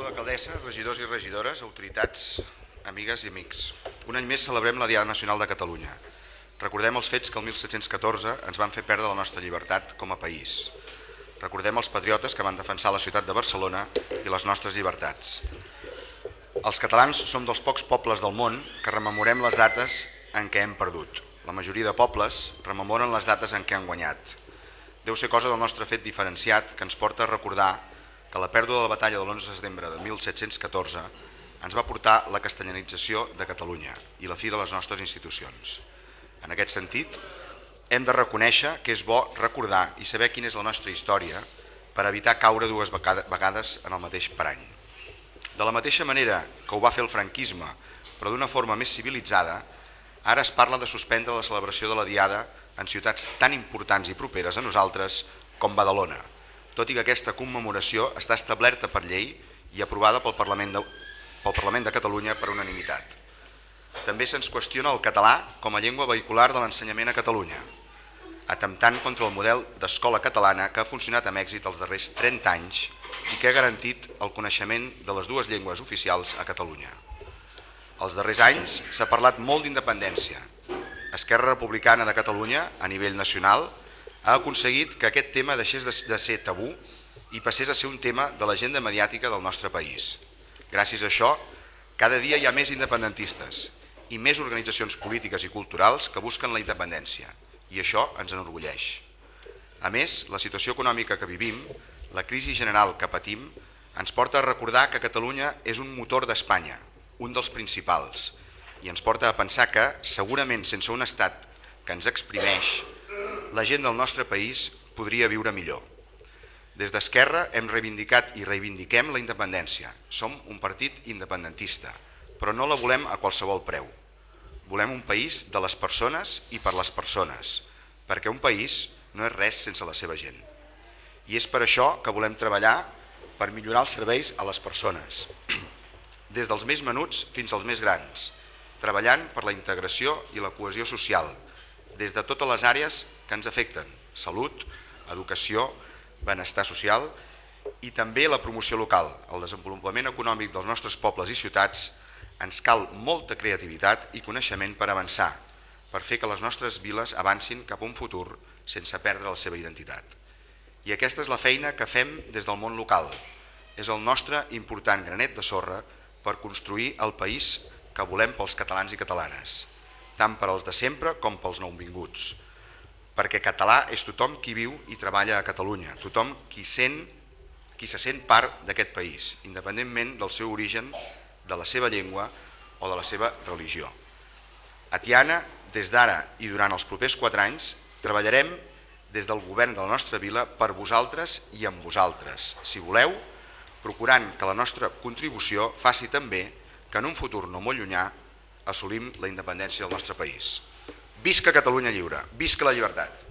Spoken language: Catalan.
Benvolguda alcaldessa, regidors i regidores, autoritats, amigues i amics. Un any més celebrem la Diada Nacional de Catalunya. Recordem els fets que el 1714 ens van fer perdre la nostra llibertat com a país. Recordem els patriotes que van defensar la ciutat de Barcelona i les nostres llibertats. Els catalans som dels pocs pobles del món que rememorem les dates en què hem perdut. La majoria de pobles rememoren les dates en què han guanyat. Deu ser cosa del nostre fet diferenciat que ens porta a recordar que la pèrdua de la batalla de l'11 de setembre de 1714 ens va portar la castellanització de Catalunya i la fi de les nostres institucions. En aquest sentit, hem de reconèixer que és bo recordar i saber quina és la nostra història per evitar caure dues vegades en el mateix parany. De la mateixa manera que ho va fer el franquisme, però d'una forma més civilitzada, ara es parla de suspendre la celebració de la Diada en ciutats tan importants i properes a nosaltres com Badalona, tot i que aquesta commemoració està establerta per llei i aprovada pel Parlament de, pel Parlament de Catalunya per unanimitat. També se'ns qüestiona el català com a llengua vehicular de l'ensenyament a Catalunya, atemptant contra el model d'escola catalana que ha funcionat amb èxit els darrers 30 anys i que ha garantit el coneixement de les dues llengües oficials a Catalunya. Els darrers anys s'ha parlat molt d'independència. Esquerra Republicana de Catalunya, a nivell nacional, ha aconseguit que aquest tema deixés de ser tabú i passés a ser un tema de l'agenda mediàtica del nostre país. Gràcies a això, cada dia hi ha més independentistes i més organitzacions polítiques i culturals que busquen la independència, i això ens enorgulleix. A més, la situació econòmica que vivim, la crisi general que patim, ens porta a recordar que Catalunya és un motor d'Espanya, un dels principals, i ens porta a pensar que, segurament sense un estat que ens exprimeix, la gent del nostre país podria viure millor. Des d'Esquerra hem reivindicat i reivindiquem la independència. Som un partit independentista, però no la volem a qualsevol preu. Volem un país de les persones i per les persones, perquè un país no és res sense la seva gent. I és per això que volem treballar per millorar els serveis a les persones, des dels més menuts fins als més grans, treballant per la integració i la cohesió social, des de totes les àrees que ens afecten, salut, educació, benestar social i també la promoció local, el desenvolupament econòmic dels nostres pobles i ciutats, ens cal molta creativitat i coneixement per avançar, per fer que les nostres viles avancin cap a un futur sense perdre la seva identitat. I aquesta és la feina que fem des del món local. És el nostre important granet de sorra per construir el país que volem pels catalans i catalanes tant per als de sempre com pels nouvinguts. Perquè català és tothom qui viu i treballa a Catalunya, tothom qui, sent, qui se sent part d'aquest país, independentment del seu origen, de la seva llengua o de la seva religió. A Tiana, des d'ara i durant els propers quatre anys, treballarem des del govern de la nostra vila per vosaltres i amb vosaltres, si voleu, procurant que la nostra contribució faci també que en un futur no molt llunyà assolim la independència del nostre país. Visca Catalunya lliure, visca la llibertat.